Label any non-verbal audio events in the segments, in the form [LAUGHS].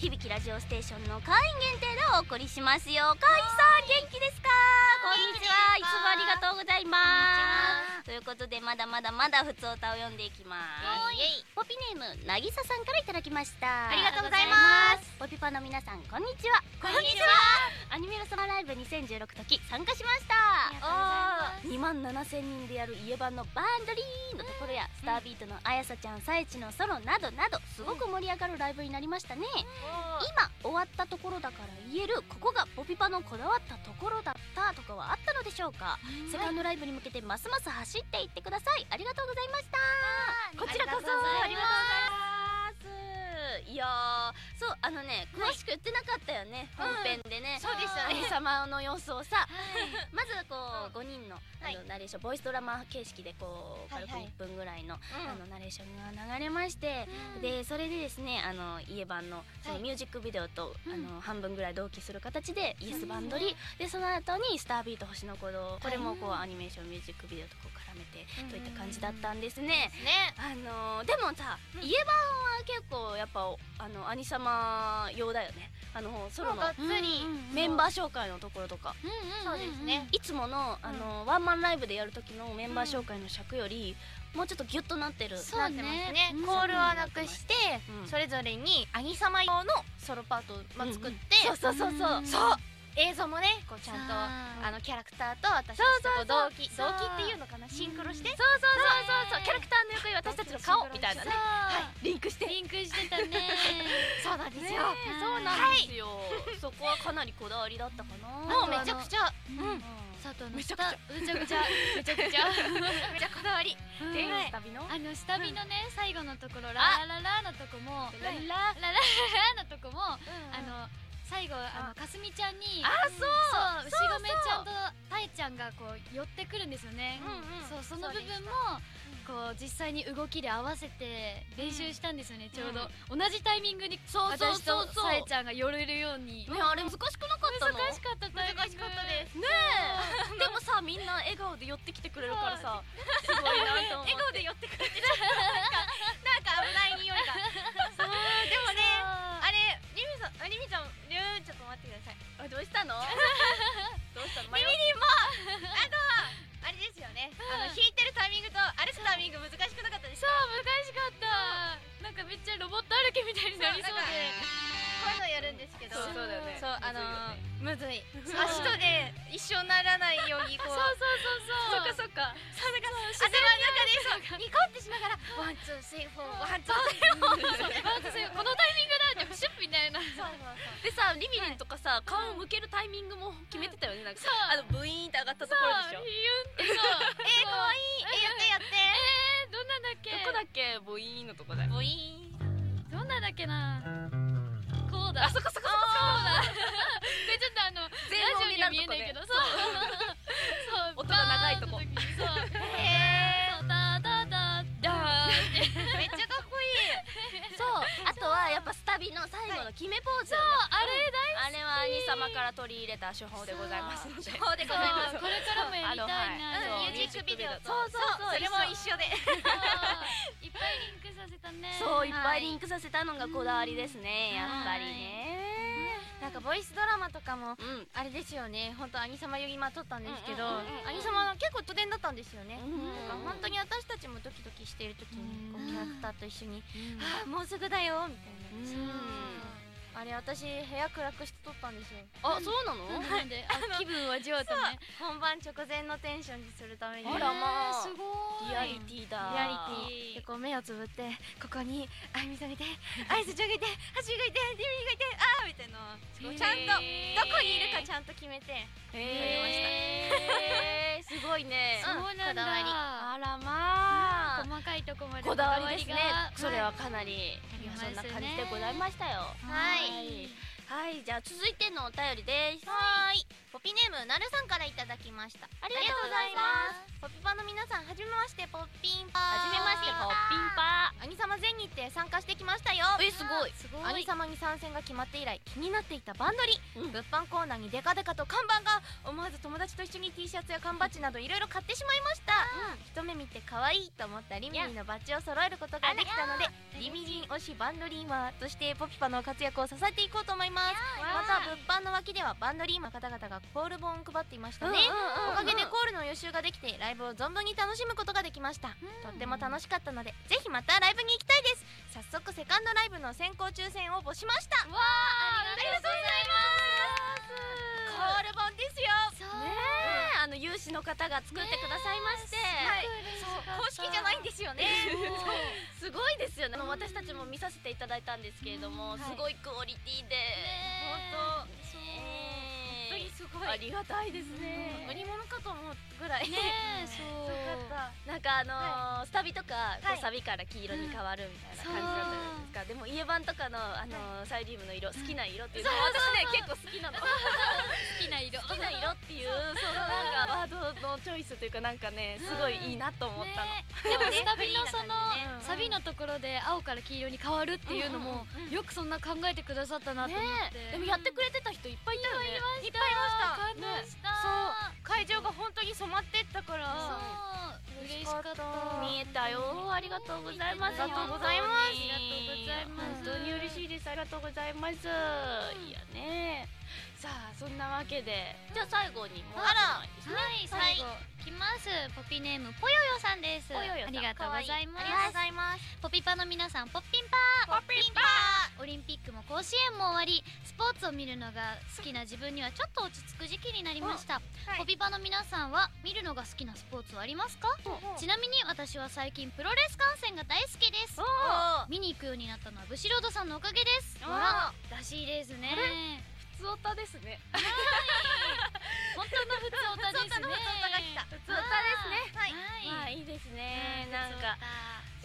響きラジオステーションの会員限定でお送りしますよ。会員さん元気ですか？こんにちは。いつもありがとうございます。ということでまだまだまだ普通歌を読んでいきます。ポピネームなぎささんからいただきました。ありがとうございます。ポピパの皆さんこんにちは。こんにちは。アニメのサマーライブ2016時参加しました。あ2万7000人でやる家版のバンドリーのところやスタービートのあやさちゃんさえちのソロなどなどすごく盛り上がるライブになりましたね今終わったところだから言えるここがポピパのこだわったところだったとかはあったのでしょうか？セカンドライブに向けてますます走っていってください。ありがとうございました。こちらこそ。ありがとうございますいやーそうあのね詳しく言ってなかったよね、本編でね、そうでしたね。兄様の様子をさ、まずこう5人のあはい。のナレーションボイスドラマ形式でこう軽くはい。はい1分ぐらいのうん。あのナレーションが流れましてでそれでですねあの家版のそのはい。ミュージックビデオとあうん。の半分ぐらい同期する形でイエスバンドリでその後にスタービート星の鼓動これもこうアニメーションミュージックビデオとこう絡めてといった感じだったんですね。ね。あのーでもさ、うん。家版は結構やっぱあの兄様用だよねあのソロのメンバー紹介のところとかそうですねいつものあの、ワンマンライブでやる時のメンバー紹介の尺より、もうちょっとギュッとなってるなってますねコールはなくしてうんそれぞれに兄様用のソロパートを作ってそうそうそうそう、そう映像もねこうちゃんとあ。のキャラクターと私たちと同期同期っていうのかな？シンクロして？そうそうそうそう。そうキャラクターの横に私たちの顔みたいなね。はい。リンクして。リンクしてたね。[LAUGHS] そうなんですね。よそうなんですよ、そこはかなりこだわりだったかな。もうめちゃくちゃ。うん。佐藤のめちゃくちゃ。めちゃくちゃ。めちゃくちゃ。[LAUGHS] めちゃこだわり。うんではい。旅のあの下火のね最後のところララララのとこもララララのとこもあの最後あのかすみちゃんにあそう。牛込ちゃんとたえちゃんがこう寄ってくるんですよね。うんうん。そうその部分もこう実際に動きで合わせて練習したんですよねちょうど。同じタイミングにそうそう私とそう。そうさえちゃんが寄れるように。ねあれ難しくなかったの。難しかった難しかったです。ねえ。でもさみんな笑顔で寄ってきてくれるからさすごいなと思って。笑顔で寄ってくれて [LAUGHS] なんか危ない匂いがそうでもねあれリミさんあリミちゃんリュウちょっと待ってくださいあどうしたの？[LAUGHS] どうしたの？リミリンもあのあれですよね。あの弾いてるタイミングと歩くタイミング難しくなかったですそうか難しかった。なんかめっちゃロボット歩きみたいになりそうで。こういうのやるんですけど。そうそうだよね。そうあのむずいよねむずい。足とで一緒にならないようにこう。[LAUGHS] そうそうそうそう。そっかそうだから頭の中でそう。ニコってしながら one two three four。one two three four。そう。私このタイミングだってプシュッみたいなそうそう。でさリミリンとかさ顔を向けるタイミングも決めてたよね。なんかそう。あのブイーンって上がったとそうころでしょ。ヒュンってそうえー、かわいい。えやってやって。えー、どんなんだっけ？どこだっけ？ブイーンのとこだよ。ボイーン。どんなんだっけな？こうだ。あそこそこそこそうだ全音になるとこねそう。[LAUGHS] そう。音が長いとこ。そう。へそうダダダダめっちゃかっこいい。そう。あとはやっぱスタビの最後の決めポーズよね。あれ大好あれは兄様から取り入れた手法でございますので。そう。でございます。これからもやりたいな、ミュージックビデオと。そうそうそう。それも一緒で。そう。いっぱいリンクさせたねそういっぱいリンクさせたのがこだわりですねやっぱりねなんかボイスドラマとかもうん。あれですよね。本当兄様よりま撮ったんですけど、兄様の結構都電だったんですよね、うんなんか本当に私たちもドキドキしている時にこううんキャラクターと一緒にうん「あーもうすぐだよ」みたいな、うんあれ私部屋暗くして撮ったんですよ。あそうなの？なん。であ気分を味わうため本番直前のテンションにするために。あらまあ。すごいリアリティだ。リアリティ。でこう目をつぶってここにあゆみさんがいてあいすちゃんがいてはじがいてディミがいてあーみたいな。ちゃんとどこにいるかちゃんと決めてへー。すごいね。[LAUGHS] うん。そうなんだあらまあ細かいとこまでこだわりですね。がそれはかなりいやありますね。そんな感じでございましたよ。はいはいじゃあ続いてのお便りです。はーい。ポピネームなるさんからいただきました。ありがとうございます。ポピパの皆さんはじめましてポッピンパはじめましてポッピンパ兄様全日程て参加してきましたよ。えすごい。すご兄様に参戦が決まって以来気になっていたバンドリ、うん。物販コーナーにデカデカと看板が思わず友達と一緒に T シャツや缶バッジなどいろいろ買ってしまいました、一目見て可愛いと思ったリミリンのバッジを揃えることができたのでリミリン推しバンドリーマーとしてポピパの活躍を支えていこうと思いますまた物販の脇ではバンドリーマーの方々がコール本を配っていましたね、おかげでコールの予習ができてライブを存分に楽しむことができました、とっても楽しかったのでぜひまたライブに行きたいです。早速セカンドライブの先行抽選応募しました。わあありがとうございコール本ですよ。あの有志の方が作ってくださいまして、公式じゃないんですよねすごいですよね。私たちも見させていただいたんですけれども、はい。すごいクオリティで、本ね当にすごい。ありがたいですね。売り物かと思うぐらい。ねえ。そう。なんかあのースタビとか、サビから黄色に変わるみたいな感じだったじゃないですか、でも家版とかの、あのーサイリウムの色好きな色っていうのも私ね結構好きなの。好好きな色。きな色っていうのチョイスというかなんかねすごいいいなと思ったの、ね。でも [LAUGHS] スタビのそのねサビのところで青から黄色に変わるっていうのもよくそんな考えてくださったなと思って。ねでもやってくれてた人いっぱいいたよね。いっぱいいました。そう。会場が本当に染まってったから。そう。嬉しかった。見えたよ。ありがとうございます。ありがとうございます。本当にありがとうございます。本当に嬉しいです。ありがとうございます。いやねそんなわけで。じゃあ最後にあらはい最後。きます。ポピネームぽよよさんです。ありがとうございます。ポピパの皆さんポッピンパポッピンパー。オリンピックも甲子園も終わりスポーツを見るのが好きな自分にはちょっと落ち着く時期になりました、はい。ポピパの皆さんは見るのが好きなスポーツはありますか？ちなみに私は最近プロレス観戦が大好きです。お見に行くようになったのはブシロードさんのおかげです。らしいですね普通オタですね。本当の普通オタですね。普通オタの普通オタが来た。普通オタですね。はい。まあいいですね。なんか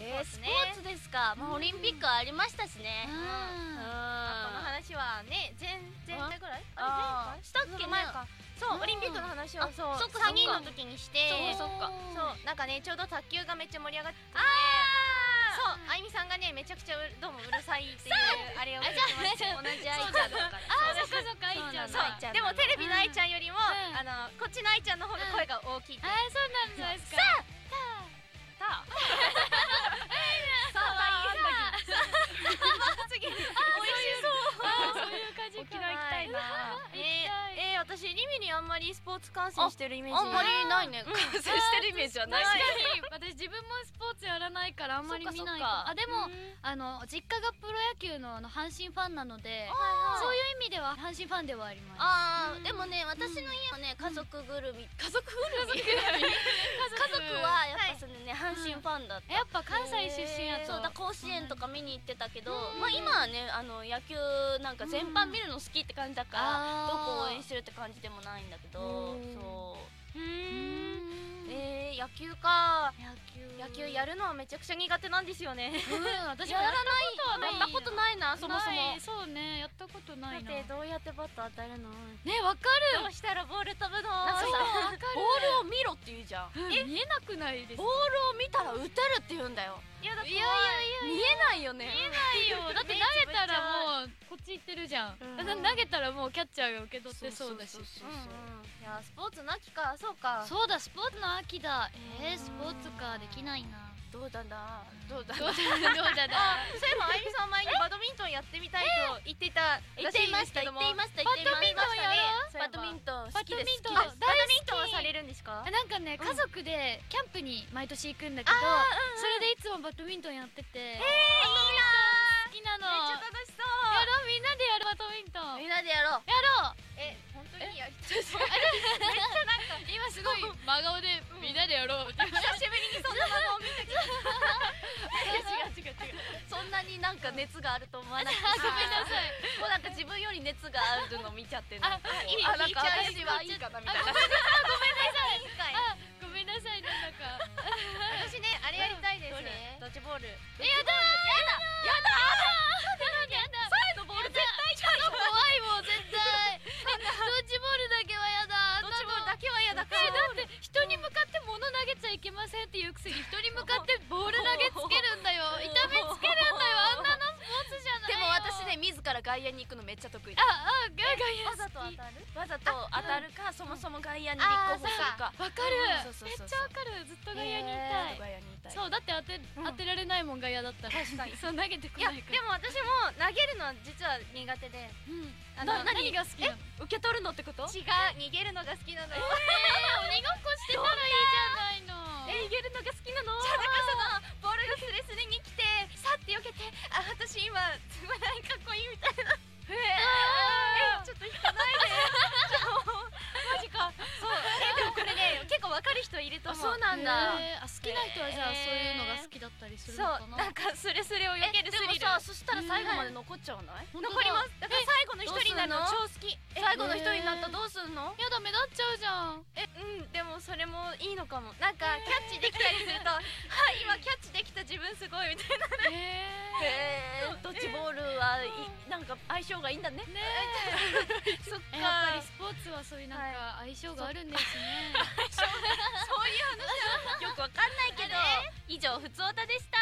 普えーススポーツですか？まあオリンピックありましたしね。うん。このあ話はね前前回ぐらい？あー。あれしたっけね前回前かそううん。オリンピックの話をあそうそっかそっか。3人の時にして。そっかそうなんかねちょうど卓球がめっちゃ盛り上がってて。あそうあゆみさんがねめちゃくちゃうどうもうるさいっていうあれを同じ愛ちゃんだからそっかそっか愛ちゃんそうでもテレビの愛ちゃんよりも、ん。あのこっちの愛ちゃんの方が声が大きいあーそうなんです。かさあさあ次美味しそうそういう感じか。沖縄行きたい。なえー、えー、私リミリあんまりスポーツ観戦してるイメージ。あんまりないね。完成してるイメージはない。し [LAUGHS] 私自分もらないからあんまり見ないあでもうん。あの実家がプロ野球のあの阪神ファンなのでそういう意味では阪神ファンではあります。あーでもね私の家はね家族ぐるみ。家族ぐるみ？[LAUGHS] 家族はやっぱそのね阪神ファンだった。やっぱ関西出身やと。そうだ甲子園とか見に行ってたけど、まあ今はねあの野球なんか全般見るの好きって感じだから、どこを応援してるって感じでもないんだけど、うん。そう。ううん野球か。野球。野球やるのはめちゃくちゃ苦手なんですよね。うん私も [LAUGHS] やらない。やったことないなそもそも。そうねやったことないな。だってどうやってバット当たるの？ねわかる。どうしたらボール飛ぶの？そうわかる。ボールを見ろって言うじゃん。うん見えなくないですボールを見たら打てるって言うんだよ。いやだっていやいやいや。見えないよね。ないよ。だって投げたらもうち行ってるじゃん、うん投げたらもうキャッチャーが受け取ってそうだし。いやスポーツの秋か。そうか。そうだスポーツの秋だ。えー、スポーツかできないな。どうだな。どうだどうだどうだだ [LAUGHS] そういえばあゆみさん前にバドミントンやってみたいと言っていた言っていました言っていました言っていました。バドミントンやろバドミントン好きです。バドミントン。好きですバドミントンはされるんですか？あなんかね家族でキャンプに毎年行くんだけど、それでいつもバドミントンやってて。えー、好きなの。めっちゃ楽しろうみんなでやるバドミントン。みんなでやろう。やろう。うえ本当にやりたい。[LAUGHS] 今すごい真顔でみんなでやろう。っ [LAUGHS] て久しぶりにそんなものを見た違う違う違うそんなになんか熱があると思わなくて。あごめんなさい。もうなんか自分より熱があるの見ちゃってなんかあいいあなんかいい私はいいかなみたいな。あごめんなさい。なんか。私ねあれやりたいです。どれ？ドッジボール。えやだやだやだサイドボール絶対怖いもん絶対ドッジボールだけはやだドッジボールだけは嫌だかえだって人に向かって物投げちゃいけませんっていうくせに人に向かってボール投げつけるんだよ痛めつけるんだよ外野に行くのめっちゃ得意ああガガイわざと当たる？わざと当たるか、そもそも外野に立候補するか。わか。るそうそうそうそう。めっちゃわかる。ずっと外野にいずたい。っと外野にいたい。そうだって当て当てられないもん外野だったら。確かに。[LAUGHS] そう投げてこないから。でも私も投げるの実は苦手で。うんあな何が好きなの？受け取るのってこと？違う逃げるのが好きなの。えー鬼ごっこしてたらいいじゃないの。え逃げるのが好きなの？じゃあだからそのボールがスレスレに来てさって避けてあ私今つまらないかっこいいみたいな。[LAUGHS] ええちょっと引かない [LAUGHS] でマジか。そう。えでもこれね結構わかる人いると思う。そうなんだへーあ好きな人はじゃあそういうのが好きだったりするのかな？なんかスレスレを避けるスリル。でもさそしたら最後まで残っちゃわない？残ります。だから最後の一人になるの？超好き。え最後の一人になったらどうすんの？やだ目立っちゃうじゃん。えうんでもそれもいいのかも。なんかキャッチできたりすると [LAUGHS] はい今キャッチできた自分すごいみたいな。へへえドッジボールはいなんか相性がいいんだね。ね [LAUGHS] そっえやっぱりスポーツはそういうなんか相性があるんですね [LAUGHS] わかんないけど以上ふつおたでした。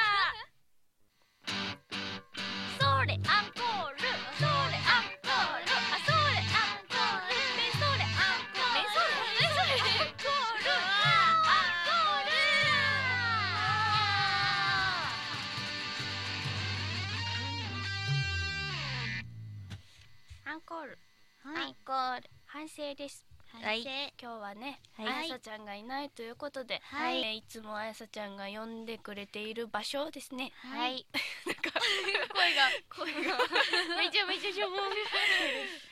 それアンコール。それアンコール。あそれアンコール。メソレアンコール。メソレメソレアンコール。アンコール。アンコール。反省ですはい。今日はね、はい。あやさちゃんがいないということで、はい。えーいつもあやさちゃんが呼んでくれている場所ですね。はい。[LAUGHS] [LAUGHS] 声が。声が。[LAUGHS] めちゃめちゃしょぼん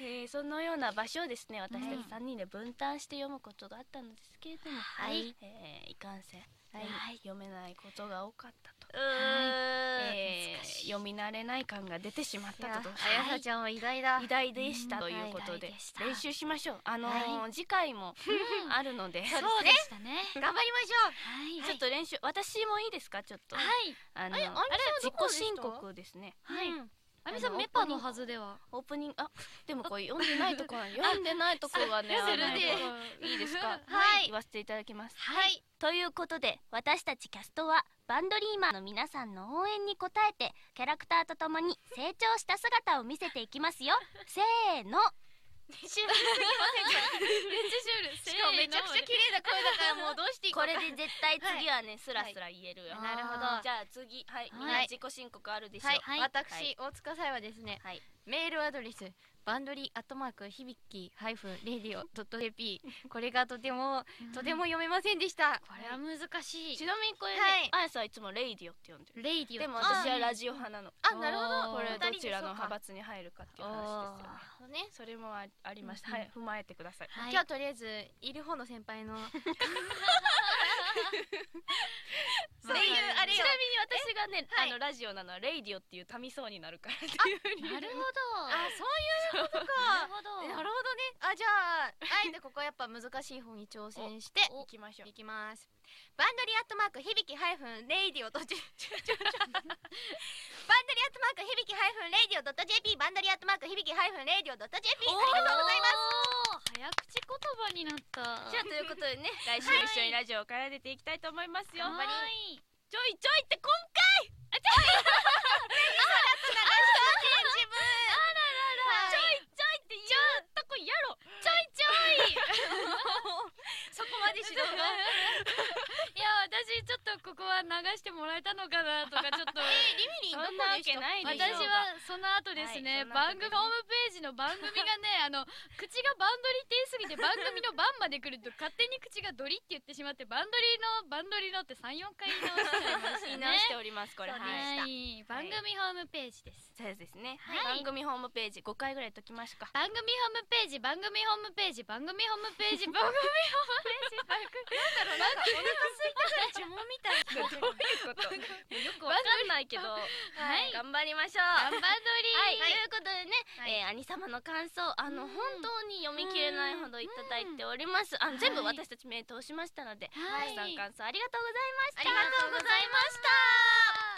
えーそのような場所をですね、私うんたち三人で分担して読むことがあったのですけれども、はい。えーいかんせん、はい。読めないことが多かったえー読み慣れない感が出てしまったと。あやさちゃんは偉大だ。偉大でした。うん。ということで。練習しましょう。あのー次回もあるので、[LAUGHS] そうでしたね。頑張りましょはい。ちょっと練習私もいいですか？ちょっと。はい。あのえあれ自己申告ですね。はい。うんあみさんメパのはずでは。オープニングあでもこれ読んでないとこは [LAUGHS] 読んでないとこはねそれで。いいですか？[LAUGHS] はい。言わせていただきます。はい。ということで私たちキャストはバンドリーマーの皆さんの応援に応えてキャラクターとともに成長した姿を見せていきますよ。せーのシュールすぎませんかめっちゃシュールしかもめちゃくちゃ綺麗な声だからもうどうしていいかこれで絶対次はねスラスラ言えるよなるほど。じゃあ次。はい。みんなはい。自己申告あるでしょはい、はい。私、大塚さえはですねはい。メールアドレスバンドリーアットマーク響きハイフンレディオドット JP [LAUGHS] これがとてもとても読めませんでした。これは難しい。ちなみにこれはい。ねあやさんいつもレイディオって呼んでる。 radio。でも私はラジオ派なの。あなるほど。これどちらの派閥に入るかっていう話ですよね。ね。それもあありました、うん。はい踏まえてください、はい。今日はとりあえずいる方の先輩の [LAUGHS] [LAUGHS] そう声優あれよ。ちなみに私がね、はい。あのラジオなのはレイディオっていう民そうになるからっていうなるほど。あそういうことか。なるほどなるほどね。あじゃああえてここはやっぱ難しい方に挑戦して行きましょう。いきますバンドリアットマーク響きハイフンレイディオとちバンドリアットマーク響きハイフンレイディオドット JP バンドリアットマーク響きハイフンレイディオドット JP ありがとうございますす早口言葉になった。じゃあということでね来週一緒にラジオを奏でていきたいと思いますよ、はい。ちょいちょいって今回。自分。ちょいちょいって言う。とこやろ。ちょいちょい [LAUGHS] そこまで指導が？[LAUGHS] いや私ちょっとここは流してもらえたのかなとかちょっとリミリンそんなわけないでしょ私はその後ですね、はい番組ホームページの番組がね [LAUGHS] あの口がバンドリって言いすぎて番組の番まで来ると勝手に口がドリって言ってしまってバンドリのバンドリのって34回言い直しちゃいましたねしておりますこれはいはい、番組ホームページです。そうですね、はい。番組ホームページ5回ぐらいときましか。番組ホームページ番組ホームページ番組ホームページ番組ホームだろうなんかお腹空いたから呪文みたいな。[LAUGHS] どういうこと？よくわかんないけど。はい。頑張りましょう。頑張り。はい、ということでね、はい。えー兄様の感想あの、うん。本当に読み切れないほどいただいております、あの全部私たち目通しましたので、はい。たくさん感想ありがとうございました。ありがとうございました